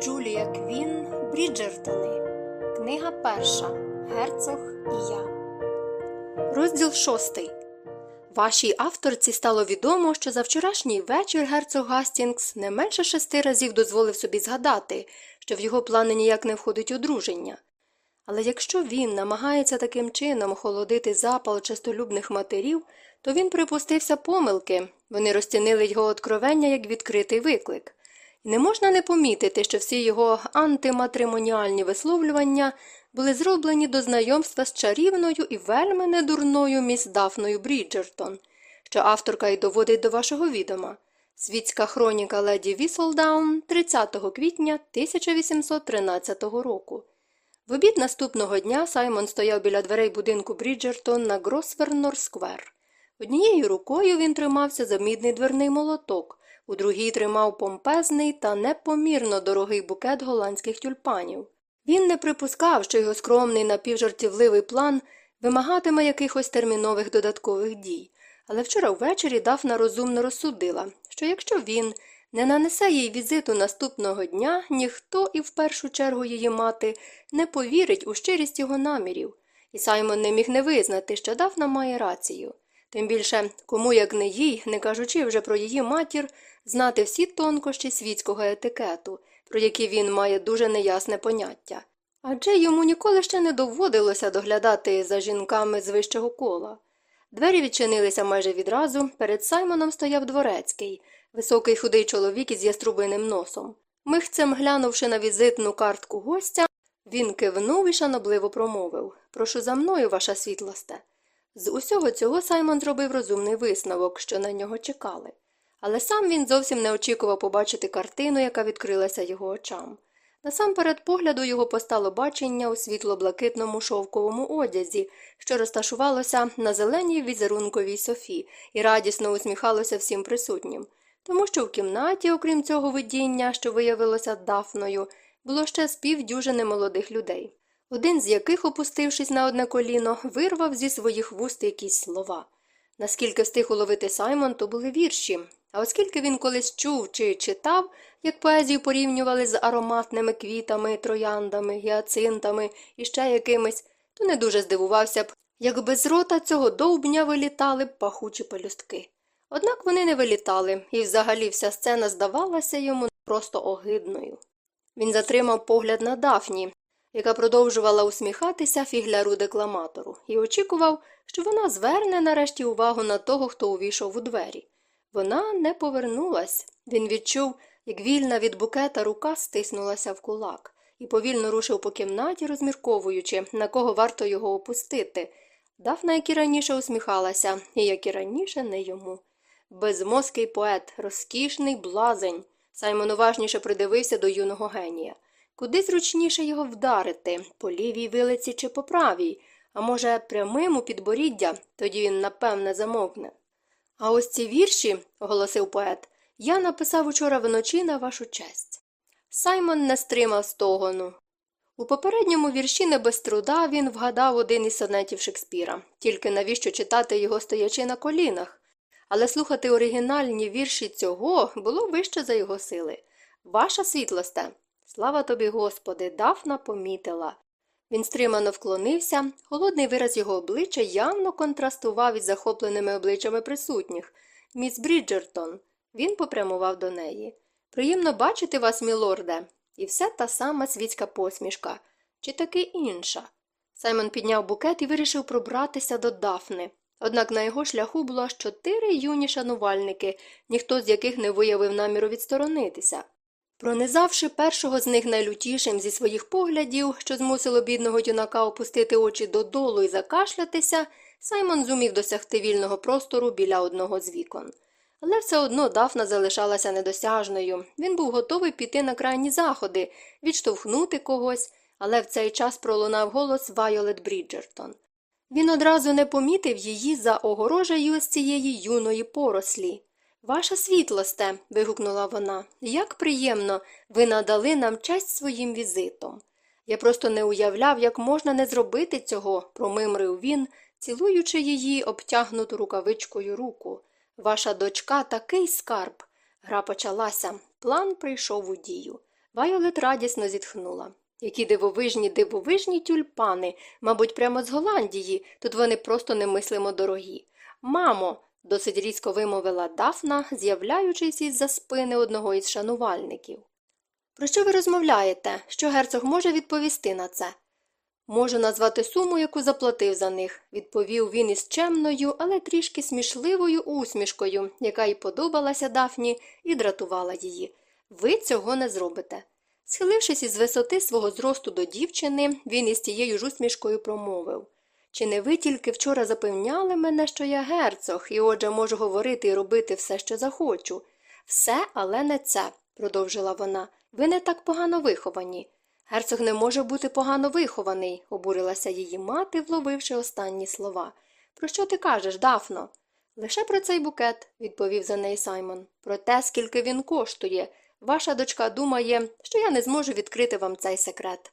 Джулія Квін Бріджертони. Книга перша. Герцог і я. Розділ шостий. Вашій авторці стало відомо, що за вчорашній вечір герцог Гастінгс не менше шести разів дозволив собі згадати, що в його плани ніяк не входить одруження. Але якщо він намагається таким чином охолодити запал честолюбних матерів, то він припустився помилки, вони розцінили його откровення як відкритий виклик. Не можна не помітити, що всі його антиматримоніальні висловлювання були зроблені до знайомства з чарівною і вельми недурною міс Дафною Бріджертон, що авторка й доводить до вашого відома. Світська хроніка леді Вістлдаун 30 квітня 1813 року. В обід наступного дня Саймон стояв біля дверей будинку Бріджертон на Гросвернор Сквер. Однією рукою він тримався за мідний дверний молоток, у другій тримав помпезний та непомірно дорогий букет голландських тюльпанів. Він не припускав, що його скромний напівжартівливий план вимагатиме якихось термінових додаткових дій, але вчора ввечері Дафна розумно розсудила, що якщо він не нанесе їй візиту наступного дня, ніхто і в першу чергу її мати не повірить у щирість його намірів, і Саймон не міг не визнати, що Дафна має рацію. Тим більше, кому як не їй, не кажучи вже про її матір, знати всі тонкощі світського етикету, про які він має дуже неясне поняття. Адже йому ніколи ще не доводилося доглядати за жінками з вищого кола. Двері відчинилися майже відразу, перед Саймоном стояв дворецький, високий худий чоловік із яструбиним носом. Михцем глянувши на візитну картку гостя, він кивнув і шанобливо промовив Прошу за мною, ваша світлосте. З усього цього Саймон зробив розумний висновок, що на нього чекали. Але сам він зовсім не очікував побачити картину, яка відкрилася його очам. Насамперед погляду його постало бачення у світло-блакитному шовковому одязі, що розташувалося на зеленій візерунковій софі і радісно усміхалося всім присутнім, тому що в кімнаті, окрім цього видіння, що виявилося дафною, було ще з півдюжини молодих людей, один з яких, опустившись на одне коліно, вирвав зі своїх вуст якісь слова. Наскільки встиг уловити Саймон, то були вірші, а оскільки він колись чув чи читав, як поезію порівнювали з ароматними квітами, трояндами, гіацинтами і ще якимись, то не дуже здивувався б, якби з рота цього довбня вилітали б пахучі пелюстки. Однак вони не вилітали, і взагалі вся сцена здавалася йому просто огидною. Він затримав погляд на Дафні, яка продовжувала усміхатися фігляру декламатору, і очікував, що вона зверне нарешті увагу на того, хто увійшов у двері. Вона не повернулась. Він відчув, як вільна від букета рука стиснулася в кулак, і повільно рушив по кімнаті, розмірковуючи, на кого варто його опустити. Дафна, як і раніше усміхалася, і як і раніше не йому. Безмозкий поет, розкішний блазень. Саймон уважніше придивився до юного генія. Куди зручніше його вдарити по лівій вилиці чи по правій, а може, прямим у підборіддя, тоді він напевне замовкне. А ось ці вірші, оголосив поет, я написав учора вночі на вашу честь. Саймон не стримав стогону. У попередньому вірші не без труда він вгадав один із сонетів Шекспіра, тільки навіщо читати його стоячи на колінах. Але слухати оригінальні вірші цього було вище за його сили. Ваша світлосте, слава тобі, Господи, Дафна помітила. Він стримано вклонився, холодний вираз його обличчя явно контрастував із захопленими обличчями присутніх. Міс Бріджертон. Він попрямував до неї. Приємно бачити вас, мілорде, і все та сама світська посмішка, чи таки інша. Саймон підняв букет і вирішив пробратися до Дафни. Однак на його шляху було чотири юні шанувальники, ніхто з яких не виявив наміру відсторонитися. Пронизавши першого з них найлютішим зі своїх поглядів, що змусило бідного юнака опустити очі додолу і закашлятися, Саймон зумів досягти вільного простору біля одного з вікон. Але все одно Дафна залишалася недосяжною. Він був готовий піти на крайні заходи, відштовхнути когось, але в цей час пролунав голос Вайолет Бріджертон. Він одразу не помітив її за огорожею з цієї юної порослі. Ваша світлосте. вигукнула вона, як приємно, ви надали нам честь своїм візитом. Я просто не уявляв, як можна не зробити цього, промимрив він, цілуючи її обтягнуту рукавичкою руку. Ваша дочка такий скарб. Гра почалася. План прийшов у дію. Вайолет радісно зітхнула. Які дивовижні, дивовижні тюльпани, мабуть, прямо з Голландії, тут вони просто немислимо дорогі. Мамо, досить різко вимовила Дафна, з'являючись із за спини одного із шанувальників. Про що ви розмовляєте? Що герцог може відповісти на це? Можу назвати суму, яку заплатив за них, відповів він із чемною, але трішки смішливою усмішкою, яка й подобалася Дафні і дратувала її. Ви цього не зробите. Схилившись із висоти свого зросту до дівчини, він із тією ж усмішкою промовив Чи не ви тільки вчора запевняли мене, що я герцог, і отже можу говорити і робити все, що захочу? Все, але не це, продовжила вона. Ви не так погано виховані. Герцог не може бути погано вихований, обурилася її мати, вловивши останні слова. Про що ти кажеш, Дафно? Лише про цей букет, відповів за неї Саймон. Про те, скільки він коштує. Ваша дочка думає, що я не зможу відкрити вам цей секрет.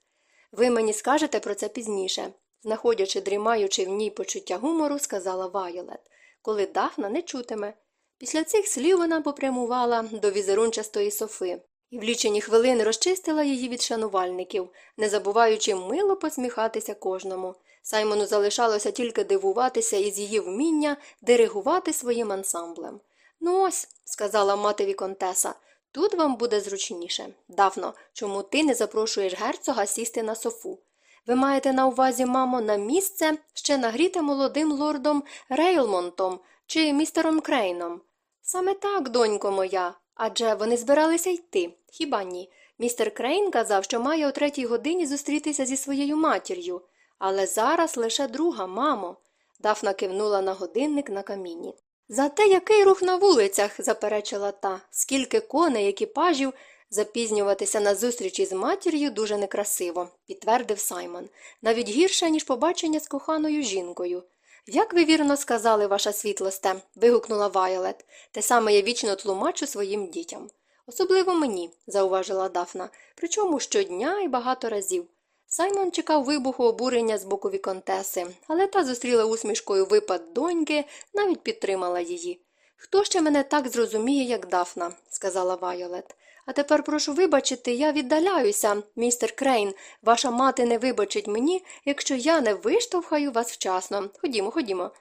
Ви мені скажете про це пізніше, знаходячи, дрімаючи в ній почуття гумору, сказала Вайолет, коли Дафна не чутиме. Після цих слів вона попрямувала до візерунчастої софи і в лічені хвилини розчистила її від шанувальників, не забуваючи мило посміхатися кожному. Саймону залишалося тільки дивуватися із її вміння диригувати своїм ансамблем. Ну ось, сказала мати-віконтеса, тут вам буде зручніше. Дафно, чому ти не запрошуєш герцога сісти на софу? Ви маєте на увазі, мамо, на місце ще нагріте молодим лордом Рейлмонтом чи містером Крейном? Саме так, донько моя. Адже вони збиралися йти. Хіба ні? Містер Крейн казав, що має о третій годині зустрітися зі своєю матір'ю. Але зараз лише друга, мамо. Дафна кивнула на годинник на каміні. Зате який рух на вулицях, заперечила та, скільки коней, екіпажів, запізнюватися на зустрічі з матір'ю дуже некрасиво, підтвердив Саймон, навіть гірше, ніж побачення з коханою жінкою. Як ви вірно сказали, ваша світлосте, вигукнула Вайолет, те саме я вічно тлумачу своїм дітям. Особливо мені, зауважила Дафна, причому щодня і багато разів. Саймон чекав вибуху обурення з боку віконтеси, але та зустріла усмішкою випад доньки, навіть підтримала її. Хто ще мене так зрозуміє, як Дафна, сказала Вайолет. А тепер прошу вибачити, я віддаляюся, містер Крейн. Ваша мати не вибачить мені, якщо я не виштовхаю вас вчасно. Ходімо, ходімо.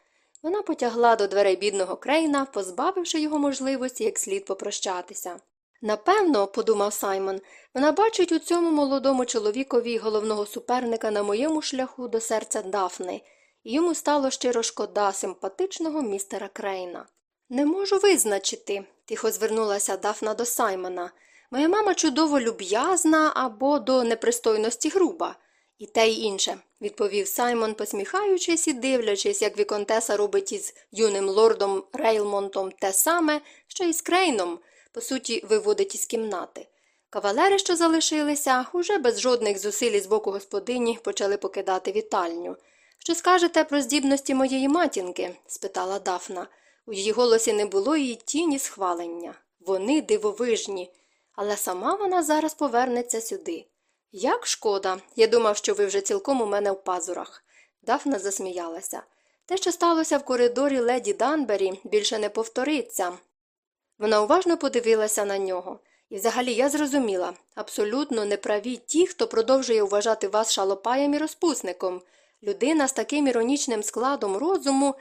Вона потягла до дверей бідного Крейна, позбавивши його можливості як слід попрощатися. Напевно, подумав Саймон, вона бачить у цьому молодому чоловікові головного суперника на моєму шляху до серця Дафни, і йому стало щиро шкода симпатичного містера Крейна. Не можу визначити, тихо звернулася Дафна до Саймона. Моя мама чудово люб'язна або до непристойності груба. І те й інше, відповів Саймон, посміхаючись і дивлячись, як Віконтеса робить із юним лордом Рейлмонтом те саме, що і з Крейном, по суті, виводить із кімнати. Кавалери, що залишилися, уже без жодних зусиль з боку господині почали покидати вітальню. Що скажете про здібності моєї матінки? спитала Дафна. У її голосі не було її тіні схвалення. Вони дивовижні але сама вона зараз повернеться сюди. Як шкода, я думав, що ви вже цілком у мене в пазурах. Дафна засміялася. Те, що сталося в коридорі леді Данбері, більше не повториться. Вона уважно подивилася на нього. І взагалі я зрозуміла абсолютно неправі ті, хто продовжує вважати вас шалопаєм і розпусником. Людина з таким іронічним складом розуму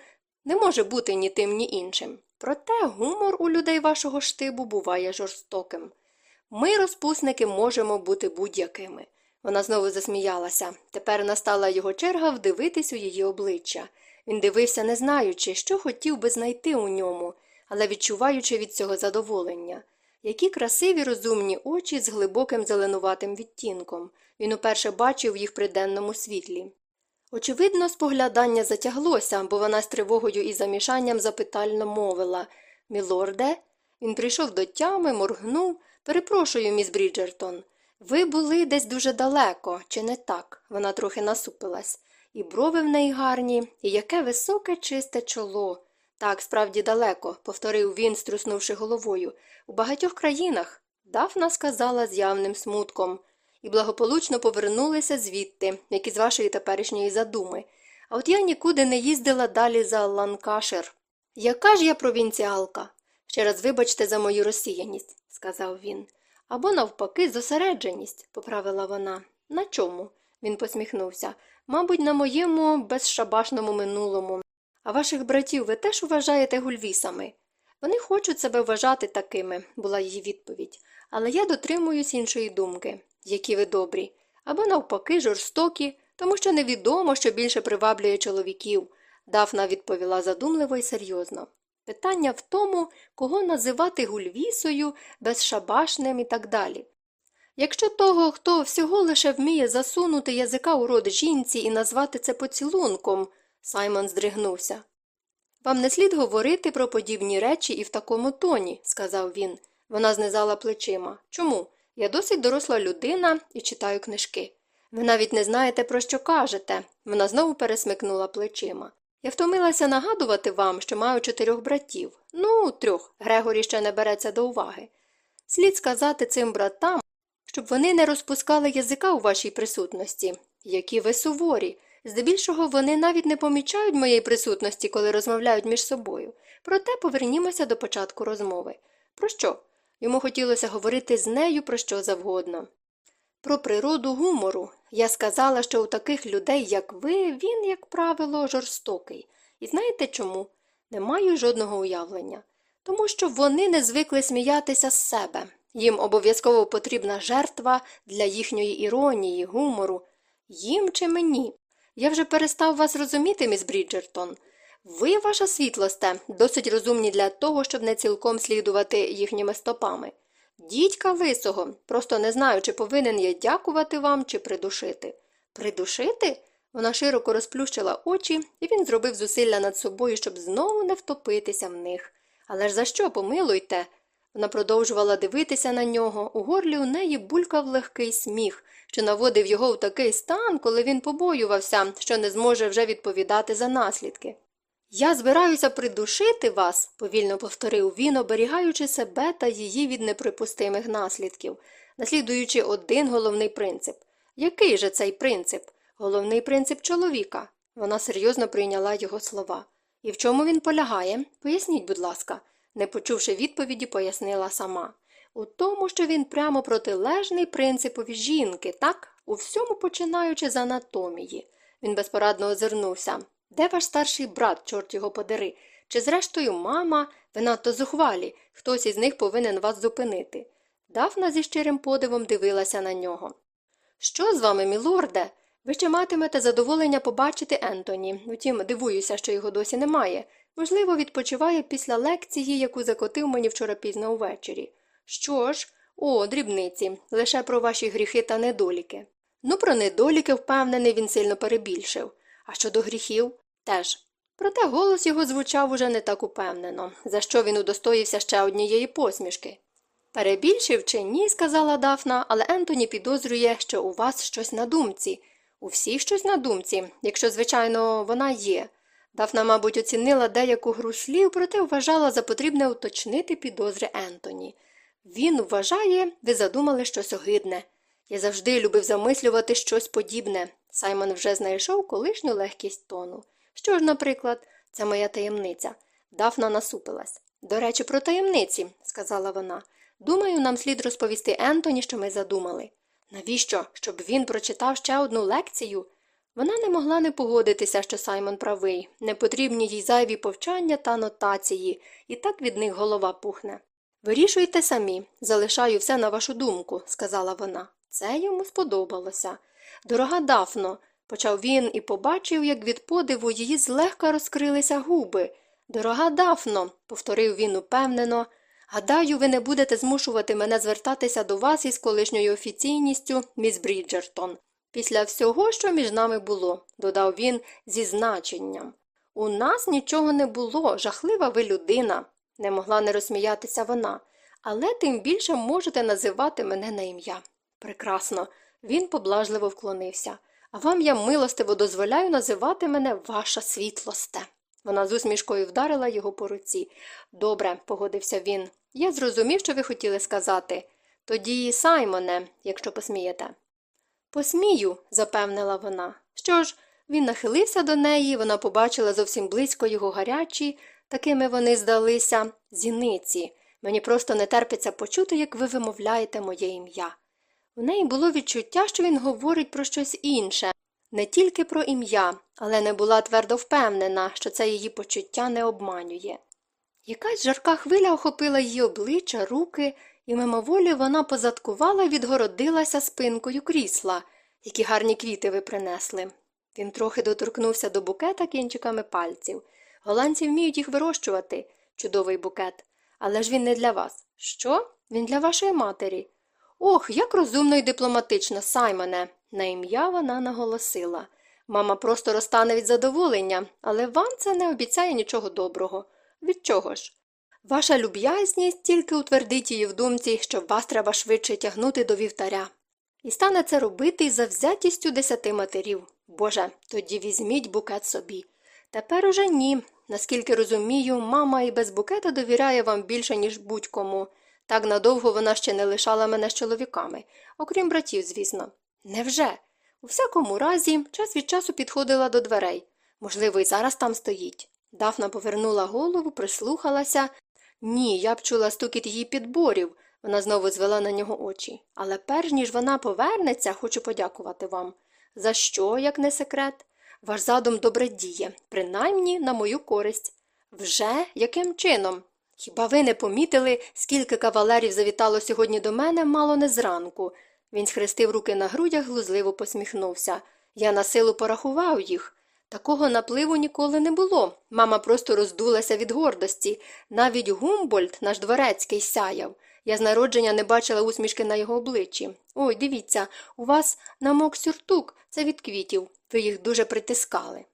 не може бути ні тим, ні іншим. Проте гумор у людей вашого штибу буває жорстоким. Ми, розпусники, можемо бути будь-якими. Вона знову засміялася. Тепер настала його черга вдивитись у її обличчя. Він дивився, не знаючи, що хотів би знайти у ньому, але відчуваючи від цього задоволення. Які красиві розумні очі з глибоким зеленуватим відтінком. Він уперше бачив їх при денному світлі. Очевидно, споглядання затяглося, бо вона з тривогою і замішанням запитально мовила Мілорде? Він прийшов до тями, моргнув. Перепрошую, міс Бріджертон. Ви були десь дуже далеко, чи не так? Вона трохи насупилась. І брови в неї гарні, і яке високе, чисте чоло. Так, справді далеко, повторив він, струснувши головою. У багатьох країнах. Дафна сказала з явним смутком, і благополучно повернулися звідти, як із вашої теперішньої задуми. А от я нікуди не їздила далі за Ланкашир. Яка ж я провінціалка? Ще раз вибачте за мою розсіяність сказав він. Або, навпаки, зосередженість, поправила вона. На чому? Він посміхнувся. Мабуть, на моєму безшабашному минулому. А ваших братів ви теж вважаєте гульвісами? Вони хочуть себе вважати такими, була її відповідь. Але я дотримуюсь іншої думки, які ви добрі, або навпаки, жорстокі, тому що невідомо, що більше приваблює чоловіків. Дафна відповіла задумливо і серйозно. Питання в тому, кого називати гульвісою, безшабашним і так далі. Якщо того, хто всього лише вміє засунути язика у рот жінці і назвати це поцілунком, Саймон здригнувся. Вам не слід говорити про подібні речі і в такому тоні, сказав він. Вона знизала плечима. Чому? Я досить доросла людина і читаю книжки. Ви навіть не знаєте, про що кажете. Вона знову пересмикнула плечима. Я втомилася нагадувати вам, що маю чотирьох братів. Ну, трьох. Грегорі ще не береться до уваги. Слід сказати цим братам, щоб вони не розпускали язика у вашій присутності. Які ви суворі. Здебільшого вони навіть не помічають моєї присутності, коли розмовляють між собою. Проте повернімося до початку розмови. Про що? Йому хотілося говорити з нею про що завгодно. Про природу гумору. Я сказала, що у таких людей, як ви, він, як правило, жорстокий. І знаєте чому? Не маю жодного уявлення. Тому що вони не звикли сміятися з себе. Їм обов'язково потрібна жертва для їхньої іронії, гумору. Їм чи мені? Я вже перестав вас розуміти, міс Бріджертон. Ви, ваша світлосте, досить розумні для того, щоб не цілком слідувати їхніми стопами. Дідька лисого, просто не знаю, чи повинен я дякувати вам, чи придушити. Придушити? Вона широко розплющила очі, і він зробив зусилля над собою, щоб знову не втопитися в них. Але ж за що, помилуйте? Вона продовжувала дивитися на нього, у горлі у неї булькав легкий сміх, що наводив його в такий стан, коли він побоювався, що не зможе вже відповідати за наслідки. Я збираюся придушити вас, повільно повторив він, оберігаючи себе та її від неприпустимих наслідків, наслідуючи один головний принцип. Який же цей принцип? Головний принцип чоловіка. Вона серйозно прийняла його слова. І в чому він полягає? Поясніть, будь ласка, не почувши відповіді, пояснила сама. У тому, що він прямо протилежний принципові жінки, так, у всьому починаючи з анатомії. Він безпорадно озирнувся. Де ваш старший брат, чорт його подери? Чи, зрештою, мама, ви надто зухвалі, хтось із них повинен вас зупинити. Дафна зі щирим подивом дивилася на нього. Що з вами, мілорде? Ви ще матимете задоволення побачити Ентоні, втім, дивуюся, що його досі немає. Можливо, відпочиває після лекції, яку закотив мені вчора пізно увечері. Що ж, о, дрібниці, лише про ваші гріхи та недоліки. Ну, про недоліки, впевнений, він сильно перебільшив. А щодо гріхів теж. Проте голос його звучав уже не так упевнено, за що він удостоївся ще однієї посмішки. Перебільшив чи ні, сказала Дафна, але Ентоні підозрює, що у вас щось на думці. У всіх щось на думці, якщо, звичайно, вона є. Дафна, мабуть, оцінила деяку гру слів, проте вважала за потрібне уточнити підозри Ентоні. Він вважає, ви задумали щось огидне. Я завжди любив замислювати щось подібне. Саймон вже знайшов колишню легкість тону. Що ж, наприклад, це моя таємниця. Дафна насупилась. До речі, про таємниці, сказала вона. Думаю, нам слід розповісти Ентоні, що ми задумали. Навіщо? Щоб він прочитав ще одну лекцію? Вона не могла не погодитися, що Саймон правий, не потрібні їй зайві повчання та нотації, і так від них голова пухне. Вирішуйте самі, залишаю все на вашу думку, сказала вона. Це йому сподобалося. Дорога Дафно, почав він і побачив, як від подиву її злегка розкрилися губи. Дорога Дафно, повторив він упевнено, гадаю, ви не будете змушувати мене звертатися до вас із колишньою офіційністю, міс Бріджертон. Після всього, що між нами було, додав він зі значенням. У нас нічого не було, жахлива ви людина, не могла не розсміятися вона, але тим більше можете називати мене на ім'я. Прекрасно. Він поблажливо вклонився. А вам я милостиво дозволяю називати мене ваша світлосте. Вона з усмішкою вдарила його по руці. Добре, погодився він. Я зрозумів, що ви хотіли сказати. Тоді, Саймоне, якщо посмієте. Посмію, запевнила вона. Що ж, він нахилився до неї, вона побачила зовсім близько його гарячі, такими вони здалися, зіниці. Мені просто не терпиться почути, як ви вимовляєте моє ім'я. У неї було відчуття, що він говорить про щось інше, не тільки про ім'я, але не була твердо впевнена, що це її почуття не обманює. Якась жарка хвиля охопила її обличчя, руки, і мимоволі вона позадкувала відгородилася спинкою крісла, які гарні квіти ви принесли. Він трохи доторкнувся до букета кінчиками пальців. Голландці вміють їх вирощувати, чудовий букет. Але ж він не для вас. Що? Він для вашої матері. Ох, як розумно і дипломатично, Саймоне. На ім'я вона наголосила. Мама просто розтане від задоволення, але вам це не обіцяє нічого доброго. Від чого ж? Ваша люб'язність тільки утвердить її в думці, що вас треба швидше тягнути до вівтаря. І стане це робити із завзятістю десяти матерів. Боже, тоді візьміть букет собі. Тепер уже ні. Наскільки розумію, мама і без букета довіряє вам більше, ніж будь-кому. Так надовго вона ще не лишала мене з чоловіками, окрім братів, звісно. Невже? У всякому разі, час від часу підходила до дверей. Можливо, і зараз там стоїть. Дафна повернула голову, прислухалася. Ні, я б чула стукіт її підборів. Вона знову звела на нього очі. Але перш ніж вона повернеться, хочу подякувати вам. За що, як не секрет? Ваш задум добре діє, принаймні на мою користь. Вже яким чином? Хіба ви не помітили, скільки кавалерів завітало сьогодні до мене, мало не зранку? Він схрестив руки на грудях, глузливо посміхнувся. Я на силу порахував їх. Такого напливу ніколи не було. Мама просто роздулася від гордості. Навіть Гумбольд, наш дворецький, сяяв. Я з народження не бачила усмішки на його обличчі. Ой, дивіться, у вас намок сюртук, це від квітів. Ви їх дуже притискали.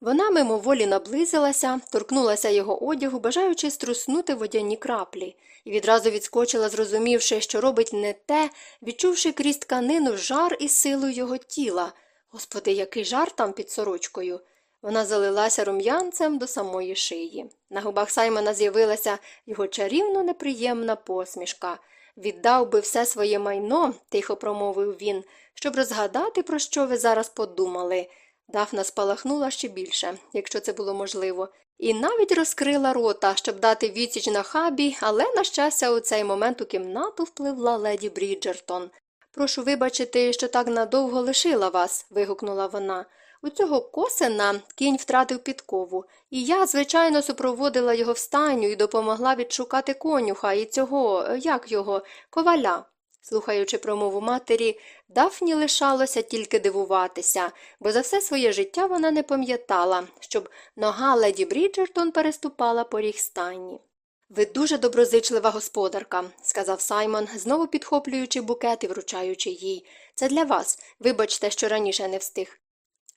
Вона мимоволі наблизилася, торкнулася його одягу, бажаючи струснути водяні краплі, і відразу відскочила, зрозумівши, що робить не те, відчувши крізь тканину жар і силу його тіла. Господи, який жар там під сорочкою. Вона залилася рум'янцем до самої шиї. На губах Саймона з'явилася його чарівно неприємна посмішка. Віддав би все своє майно, тихо промовив він, щоб розгадати, про що ви зараз подумали. Дафна спалахнула ще більше, якщо це було можливо, і навіть розкрила рота, щоб дати відсіч на хабі, але, на щастя, у цей момент у кімнату впливла леді Бріджертон. Прошу вибачити, що так надовго лишила вас, вигукнула вона. У цього косина кінь втратив підкову, і я, звичайно, супроводила його в стайню і допомогла відшукати конюха і цього, як його, коваля. Слухаючи промову матері, Дафні лишалося тільки дивуватися, бо за все своє життя вона не пам'ятала, щоб нога леді Бріджертон переступала поріг стайні. Ви дуже доброзичлива господарка, сказав Саймон, знову підхоплюючи букет і вручаючи їй. Це для вас. Вибачте, що раніше не встиг.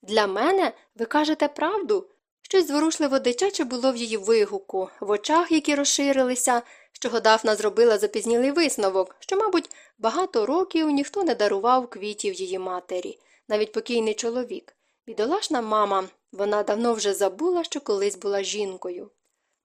Для мене ви кажете правду? Щось зворушливо дитяче було в її вигуку, в очах, які розширилися, з чого Дафна зробила запізнілий висновок, що, мабуть, багато років ніхто не дарував квітів її матері, навіть покійний чоловік. Бідолашна мама, вона давно вже забула, що колись була жінкою.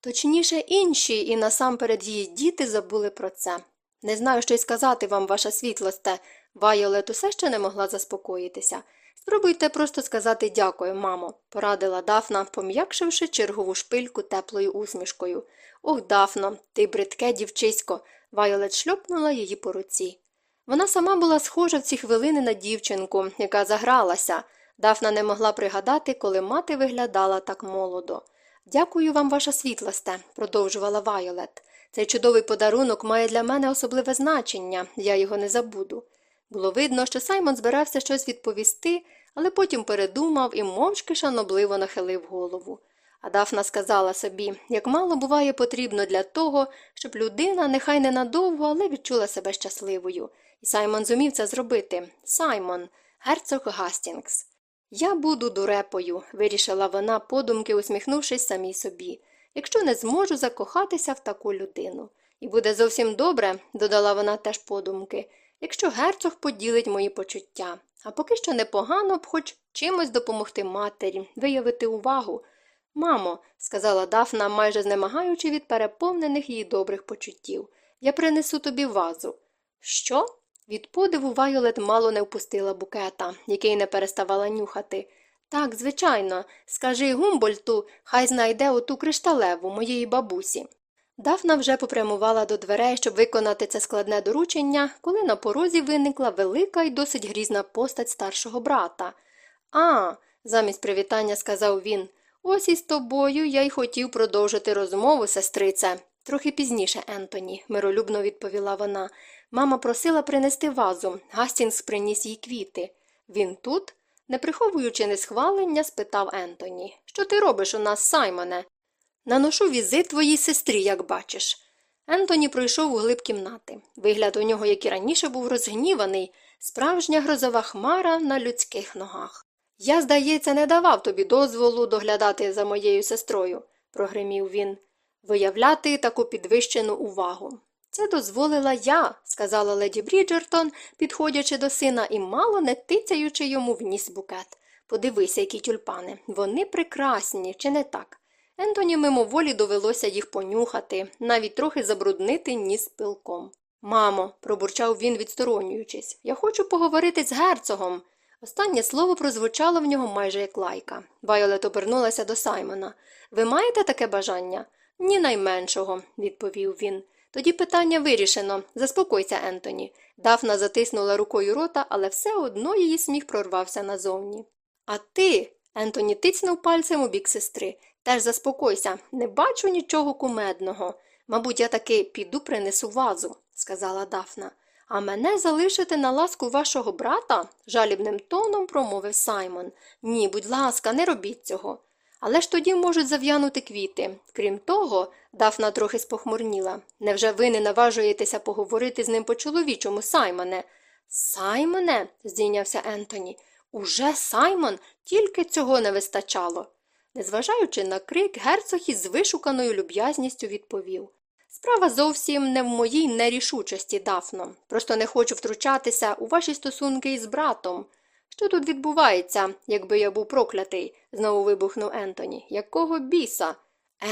Точніше, інші і насамперед її діти забули про це. Не знаю, що й сказати вам, ваша світлосте. Вайолет усе ще не могла заспокоїтися. Спробуйте просто сказати дякую, мамо, порадила Дафна, пом'якшивши чергову шпильку теплою усмішкою. Ох, Дафно, ти бридке дівчисько. Вайолет шльопнула її по руці. Вона сама була схожа в ці хвилини на дівчинку, яка загралася. Дафна не могла пригадати, коли мати виглядала так молодо. Дякую вам, ваша світлосте, продовжувала Вайолет. Цей чудовий подарунок має для мене особливе значення, я його не забуду. Було видно, що Саймон збирався щось відповісти, але потім передумав і мовчки шанобливо нахилив голову. А Дафна сказала собі, як мало буває потрібно для того, щоб людина, нехай ненадовго, але відчула себе щасливою. І Саймон зумів це зробити. Саймон, герцог Гастінгс. Я буду дурепою, вирішила вона, подумки усміхнувшись самій собі, якщо не зможу закохатися в таку людину. І буде зовсім добре, додала вона теж подумки, якщо герцог поділить мої почуття. А поки що непогано б хоч чимось допомогти матері, виявити увагу. Мамо, сказала Дафна, майже знемагаючи від переповнених її добрих почуттів, я принесу тобі вазу. Що? Від подиву Вайолет мало не впустила букета, який не переставала нюхати. Так, звичайно, скажи Гумбольту, хай знайде оту кришталеву моєї бабусі. Дафна вже попрямувала до дверей, щоб виконати це складне доручення, коли на порозі виникла велика і досить грізна постать старшого брата. А, замість привітання сказав він, ось із тобою я й хотів продовжити розмову, сестрице. Трохи пізніше, Ентоні, миролюбно відповіла вона. Мама просила принести вазу. Гастінгс приніс їй квіти. Він тут? Не приховуючи несхвалення, спитав Ентоні. Що ти робиш у нас, Саймоне? Наношу візит твоїй сестрі, як бачиш. Ентоні пройшов у глиб кімнати. Вигляд у нього, як і раніше, був розгніваний, справжня грозова хмара на людських ногах. Я, здається, не давав тобі дозволу доглядати за моєю сестрою, прогримів він, виявляти таку підвищену увагу. Це дозволила я, сказала леді Бріджертон, підходячи до сина і мало не тицяючи йому в ніс букет. Подивися, які тюльпани. Вони прекрасні, чи не так? Ентоні мимоволі довелося їх понюхати, навіть трохи забруднити ніс пилком. Мамо, пробурчав він, відсторонюючись, я хочу поговорити з герцогом. Останнє слово прозвучало в нього майже як лайка. Вайолет обернулася до Саймона. Ви маєте таке бажання? Ні найменшого, відповів він. Тоді питання вирішено. Заспокойся, Ентоні. Дафна затиснула рукою рота, але все одно її сміх прорвався назовні. А ти, Ентоні тицнув пальцем у бік сестри. Теж заспокойся, не бачу нічого кумедного. Мабуть, я таки піду принесу вазу, сказала Дафна. А мене залишити на ласку вашого брата? жалібним тоном промовив Саймон. Ні, будь ласка, не робіть цього. Але ж тоді можуть зав'янути квіти. Крім того, Дафна трохи спохмурніла. Невже ви не наважуєтеся поговорити з ним по чоловічому, Саймоне? Саймоне, здійнявся Ентоні. Уже Саймон, тільки цього не вистачало. Незважаючи на крик, герцог із вишуканою люб'язністю відповів Справа зовсім не в моїй нерішучості, Дафно. Просто не хочу втручатися у ваші стосунки із братом. Що тут відбувається, якби я був проклятий? знову вибухнув Ентоні. Якого біса?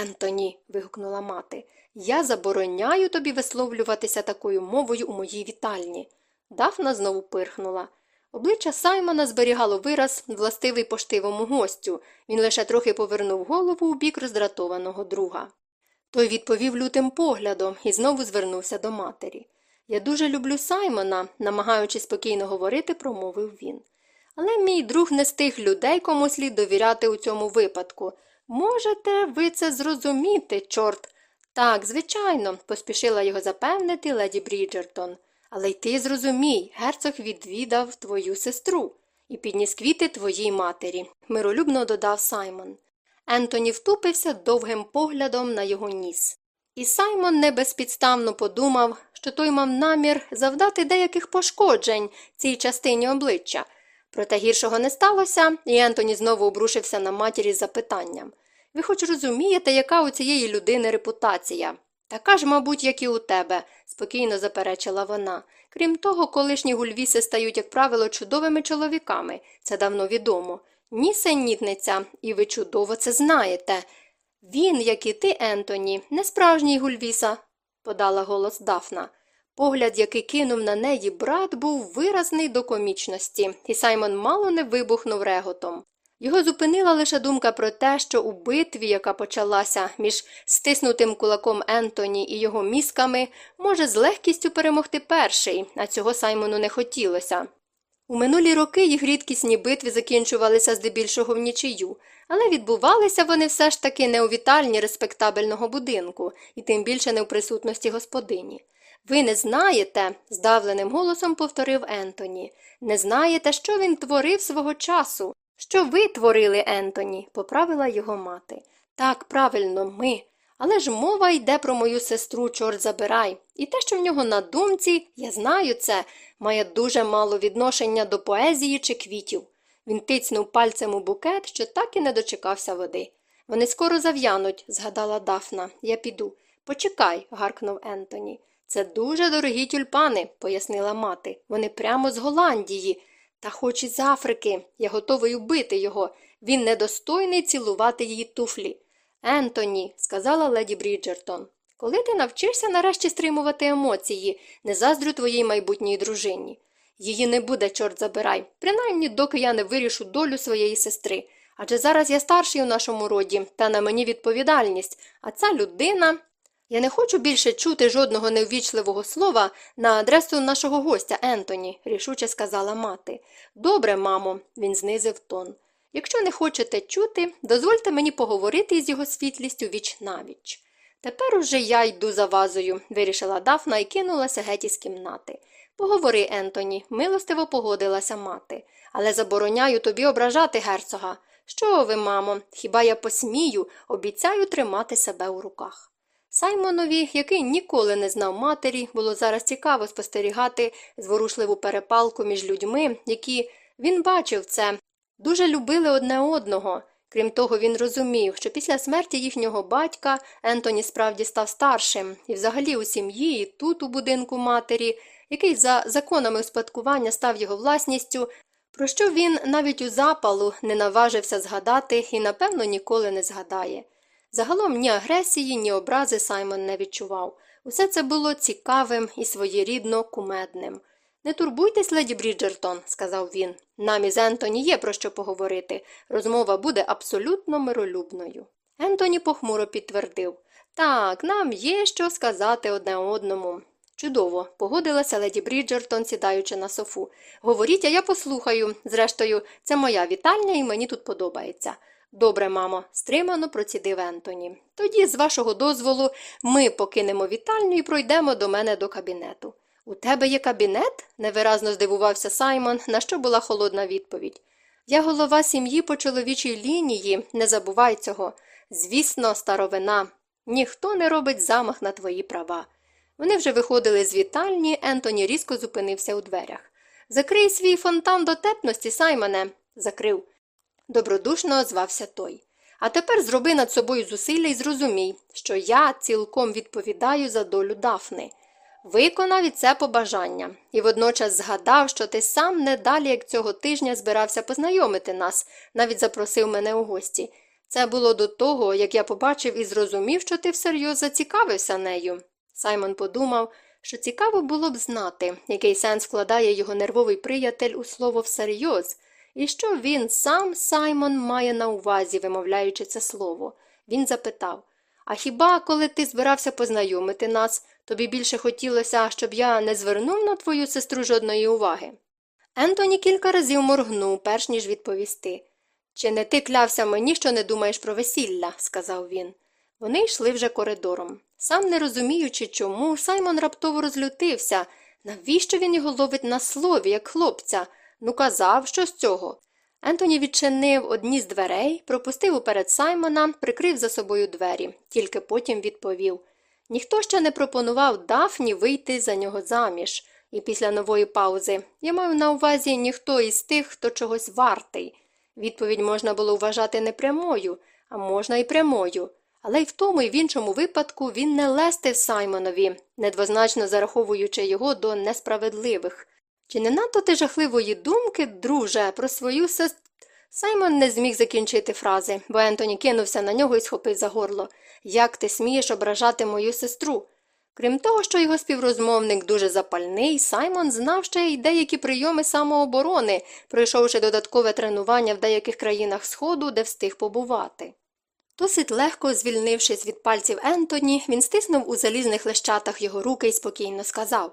Ентоні. вигукнула мати. Я забороняю тобі висловлюватися такою мовою у моїй вітальні. Дафна знову пирхнула. Обличчя Саймона зберігало вираз, властивий поштивому гостю. Він лише трохи повернув голову у бік роздратованого друга. Той відповів лютим поглядом і знову звернувся до матері. Я дуже люблю Саймона, намагаючись спокійно говорити, промовив він. Але мій друг не з тих людей, кому слід довіряти у цьому випадку. Можете ви це зрозуміти, чорт? Так, звичайно, поспішила його запевнити леді Бріджертон. Але й ти зрозумій, герцог відвідав твою сестру і підніс квіти твоїй матері, миролюбно додав Саймон. Ентоні втупився довгим поглядом на його ніс. І Саймон не безпідставно подумав, що той мав намір завдати деяких пошкоджень цій частині обличчя. Проте гіршого не сталося, і Ентоні знову обрушився на матері з запитанням Ви хоч розумієте, яка у цієї людини репутація? Така ж, мабуть, як і у тебе, спокійно заперечила вона. Крім того, колишні гульвіси стають, як правило, чудовими чоловіками, це давно відомо. Нісенітниця, і ви чудово це знаєте. Він, як і ти, Ентоні, не справжній гульвіса, подала голос Дафна. Погляд, який кинув на неї брат, був виразний до комічності, і Саймон мало не вибухнув реготом. Його зупинила лише думка про те, що у битві, яка почалася між стиснутим кулаком Ентоні і його мізками, може з легкістю перемогти перший, а цього Саймону не хотілося. У минулі роки їх рідкісні битви закінчувалися здебільшого в нічию, але відбувалися вони все ж таки не у вітальні респектабельного будинку, і тим більше не в присутності господині. Ви не знаєте, здавленим голосом повторив Ентоні, не знаєте, що він творив свого часу. Що ви творили, Ентоні, поправила його мати. Так, правильно, ми. Але ж мова йде про мою сестру, чорт забирай. І те, що в нього на думці, я знаю це, має дуже мало відношення до поезії чи квітів. Він тицнув пальцем у букет, що так і не дочекався води. Вони скоро зав'януть, згадала Дафна. Я піду. Почекай, гаркнув Ентоні. Це дуже дорогі тюльпани, пояснила мати. Вони прямо з Голландії. Та хоч із Африки. Я готовий убити його. Він недостойний цілувати її туфлі. Ентоні, сказала леді Бріджертон, коли ти навчишся нарешті стримувати емоції, не заздрю твоїй майбутній дружині. Її не буде, чорт забирай, принаймні, доки я не вирішу долю своєї сестри. Адже зараз я старший у нашому роді, та на мені відповідальність, а ця людина. Я не хочу більше чути жодного неввічливого слова на адресу нашого гостя Ентоні, рішуче сказала мати. Добре, мамо, він знизив тон. Якщо не хочете чути, дозвольте мені поговорити із його світлістю віч навіч. Тепер уже я йду за вазою, вирішила Дафна і кинулася геть із кімнати. Поговори, Ентоні, милостиво погодилася мати, але забороняю тобі ображати герцога. Що ви, мамо, хіба я посмію, обіцяю тримати себе у руках. Саймонові, який ніколи не знав матері, було зараз цікаво спостерігати зворушливу перепалку між людьми, які він бачив це, дуже любили одне одного. Крім того, він розумів, що після смерті їхнього батька Ентоні справді став старшим, і взагалі у сім'ї, і тут, у будинку матері, який за законами успадкування став його власністю, про що він навіть у запалу не наважився згадати і, напевно, ніколи не згадає. Загалом ні агресії, ні образи Саймон не відчував. Усе це було цікавим і своєрідно кумедним. Не турбуйтесь, леді Бріджертон, сказав він. Нам із Ентоні є про що поговорити. Розмова буде абсолютно миролюбною. Ентоні похмуро підтвердив так, нам є що сказати одне одному. Чудово, погодилася леді Бріджертон, сідаючи на софу. Говоріть, а я послухаю. Зрештою, це моя вітальня і мені тут подобається. Добре, мамо, стримано процідив Ентоні. Тоді, з вашого дозволу, ми покинемо вітальню і пройдемо до мене до кабінету. У тебе є кабінет? невиразно здивувався Саймон, на що була холодна відповідь. Я голова сім'ї по чоловічій лінії, не забувай цього. Звісно, старовина. Ніхто не робить замах на твої права. Вони вже виходили з вітальні, Ентоні різко зупинився у дверях. Закрий свій фонтан дотепності, Саймоне, закрив. Добродушно озвався той. А тепер зроби над собою зусилля і зрозумій, що я цілком відповідаю за долю Дафни. Виконав і це побажання, і водночас згадав, що ти сам не далі, як цього тижня, збирався познайомити нас, навіть запросив мене у гості. Це було до того, як я побачив і зрозумів, що ти всерйоз зацікавився нею. Саймон подумав, що цікаво було б знати, який сенс вкладає його нервовий приятель у слово всерйоз, і що він сам, Саймон, має на увазі, вимовляючи це слово. Він запитав А хіба, коли ти збирався познайомити нас, тобі більше хотілося, щоб я не звернув на твою сестру жодної уваги? Ентоні кілька разів моргнув, перш ніж відповісти. Чи не ти клявся мені, що не думаєш про весілля? сказав він. Вони йшли вже коридором. Сам не розуміючи чому, Саймон раптово розлютився. Навіщо він його ловить на слові, як хлопця? Ну, казав, що з цього. Ентоні відчинив одні з дверей, пропустив уперед Саймона, прикрив за собою двері, тільки потім відповів Ніхто ще не пропонував Дафні вийти за нього заміж, і після нової паузи я маю на увазі ніхто із тих, хто чогось вартий. Відповідь можна було вважати непрямою, а можна і прямою. Але й в тому і в іншому випадку він не лестив Саймонові, недвозначно зараховуючи його до несправедливих. Чи не надто ти жахливої думки, друже, про свою сестру? Саймон не зміг закінчити фрази, бо Ентоні кинувся на нього і схопив за горло. Як ти смієш ображати мою сестру? Крім того, що його співрозмовник дуже запальний, Саймон знав ще й деякі прийоми самооборони, пройшовши додаткове тренування в деяких країнах Сходу, де встиг побувати. Досить легко звільнившись від пальців Ентоні, він стиснув у залізних лещатах його руки і спокійно сказав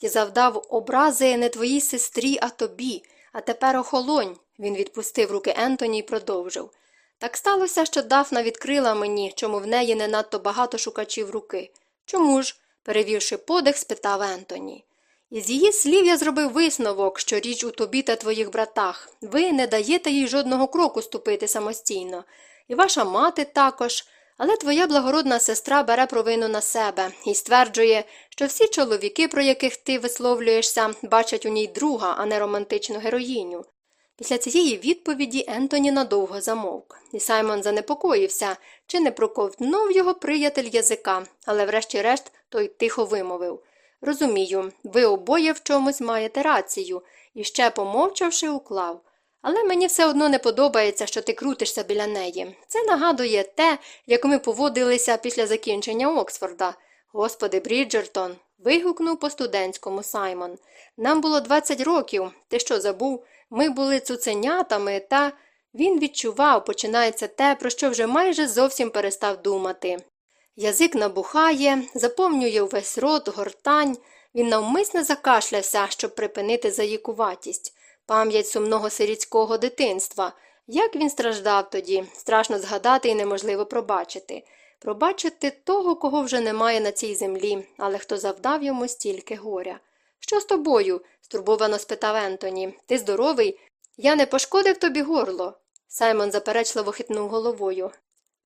Ти завдав образи не твоїй сестрі, а тобі, а тепер охолонь. Він відпустив руки Ентоні і продовжив. Так сталося, що Дафна відкрила мені, чому в неї не надто багато шукачів руки. Чому ж? перевівши подих, спитав Ентоні. Із її слів я зробив висновок, що річ у тобі та твоїх братах. Ви не даєте їй жодного кроку ступити самостійно. І ваша мати також. Але твоя благородна сестра бере провину на себе і стверджує, що всі чоловіки, про яких ти висловлюєшся, бачать у ній друга, а не романтичну героїню. Після цієї відповіді Ентоні надовго замовк, і Саймон занепокоївся, чи не проковтнув його приятель язика, але врешті-решт той тихо вимовив Розумію, ви обоє в чомусь маєте рацію, і ще, помовчавши, уклав. Але мені все одно не подобається, що ти крутишся біля неї. Це нагадує те, як ми поводилися після закінчення Оксфорда. Господи, Бріджертон. вигукнув по студентському Саймон. Нам було 20 років. Ти що забув? Ми були цуценятами, та він відчував, починається те, про що вже майже зовсім перестав думати. Язик набухає, заповнює увесь рот, гортань. Він навмисне закашлявся, щоб припинити заїкуватість, пам'ять сумного сирітського дитинства. Як він страждав тоді, страшно згадати і неможливо пробачити. Пробачити того, кого вже немає на цій землі, але хто завдав йому стільки горя. Що з тобою? стурбовано спитав Ентоні. Ти здоровий? Я не пошкодив тобі горло. Саймон заперечливо хитнув головою.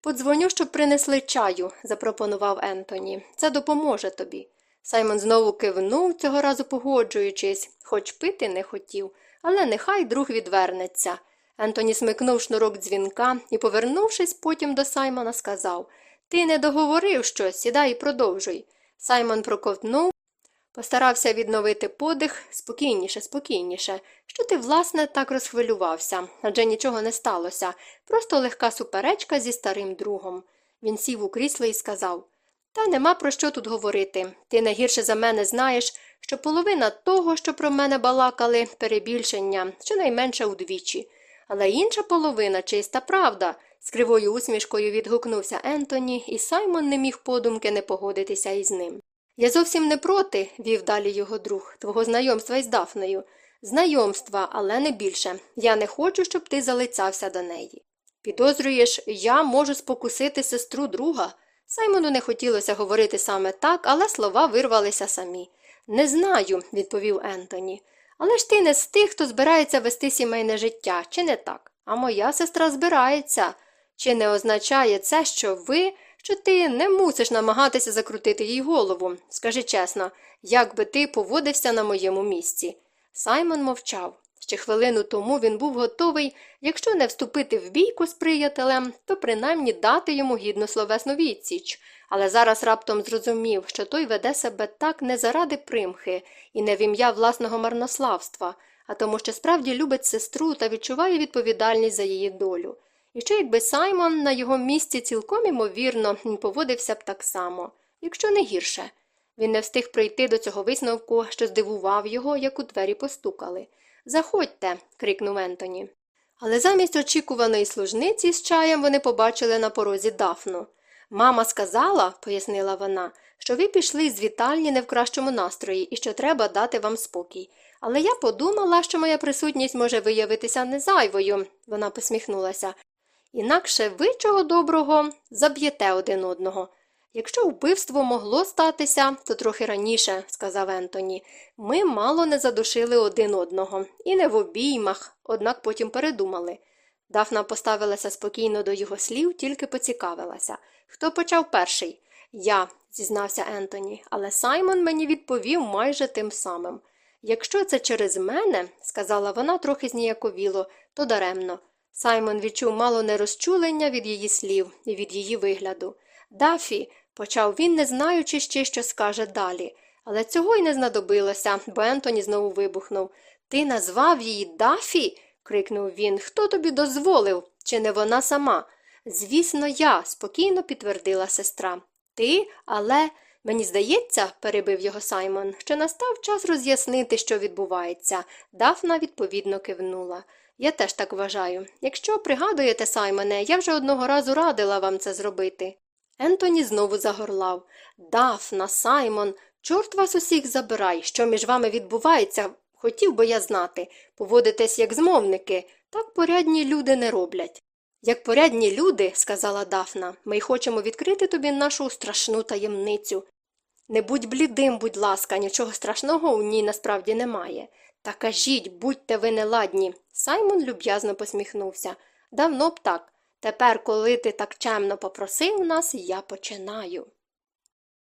Подзвоню, щоб принесли чаю, запропонував Ентоні. Це допоможе тобі. Саймон знову кивнув, цього разу погоджуючись, хоч пити не хотів, але нехай друг відвернеться. Ентоні смикнув шнурок дзвінка і, повернувшись потім до Саймона, сказав Ти не договорив щось, сідай і продовжуй. Саймон проковтнув, постарався відновити подих спокійніше, спокійніше. Що ти, власне, так розхвилювався, адже нічого не сталося, просто легка суперечка зі старим другом. Він сів у крісло і сказав Та нема про що тут говорити. Ти не гірше за мене знаєш, що половина того, що про мене балакали, перебільшення, щонайменше удвічі. Але інша половина чиста правда. З кривою усмішкою відгукнувся Ентоні, і Саймон не міг подумки не погодитися із ним. Я зовсім не проти, вів далі його друг, твого знайомства із Дафнею. Знайомства, але не більше. Я не хочу, щоб ти залицявся до неї. Підозрюєш, я можу спокусити сестру друга. Саймону не хотілося говорити саме так, але слова вирвалися самі. Не знаю, відповів Ентоні. Але ж ти не з тих, хто збирається вести сімейне життя, чи не так? А моя сестра збирається. Чи не означає це, що ви, що ти не мусиш намагатися закрутити їй голову? Скажи чесно, як би ти поводився на моєму місці? Саймон мовчав. Ще хвилину тому він був готовий, якщо не вступити в бійку з приятелем, то принаймні дати йому гідну словесну відсіч, але зараз раптом зрозумів, що той веде себе так не заради примхи і не в ім'я власного марнославства, а тому, що справді любить сестру та відчуває відповідальність за її долю. І що якби Саймон на його місці цілком імовірно поводився б так само, якщо не гірше. Він не встиг прийти до цього висновку, що здивував його, як у двері постукали. Заходьте. крикнув Ентоні. Але замість очікуваної служниці з чаєм вони побачили на порозі дафну. Мама сказала, пояснила вона, що ви пішли з вітальні не в кращому настрої і що треба дати вам спокій. Але я подумала, що моя присутність може виявитися незайвою, вона посміхнулася. Інакше ви чого доброго заб'єте один одного. Якщо вбивство могло статися, то трохи раніше, сказав Ентоні, ми мало не задушили один одного, і не в обіймах, однак потім передумали. Дафна поставилася спокійно до його слів, тільки поцікавилася. Хто почав перший? Я, зізнався Ентоні, але Саймон мені відповів майже тим самим. Якщо це через мене, сказала вона трохи зніяковіло, то даремно. Саймон відчув мало нерозчулення від її слів і від її вигляду. Дафі, почав він, не знаючи ще, що скаже далі. Але цього й не знадобилося, бо Ентоні знову вибухнув. Ти назвав її Дафі? крикнув він. Хто тобі дозволив? Чи не вона сама? Звісно, я, спокійно підтвердила сестра. Ти, але. Мені здається, перебив його Саймон, що настав час роз'яснити, що відбувається. Дафна відповідно кивнула. Я теж так вважаю. Якщо пригадуєте, Саймоне, я вже одного разу радила вам це зробити. Ентоні знову загорлав. Дафна, Саймон, чорт вас усіх забирай, що між вами відбувається, хотів би я знати. Поводитесь як змовники, так порядні люди не роблять. Як порядні люди, сказала Дафна, ми хочемо відкрити тобі нашу страшну таємницю. Не будь блідим, будь ласка, нічого страшного у ній насправді немає. Та кажіть, будьте ви неладні. Саймон люб'язно посміхнувся. Давно б так. Тепер, коли ти так чемно попросив нас, я починаю.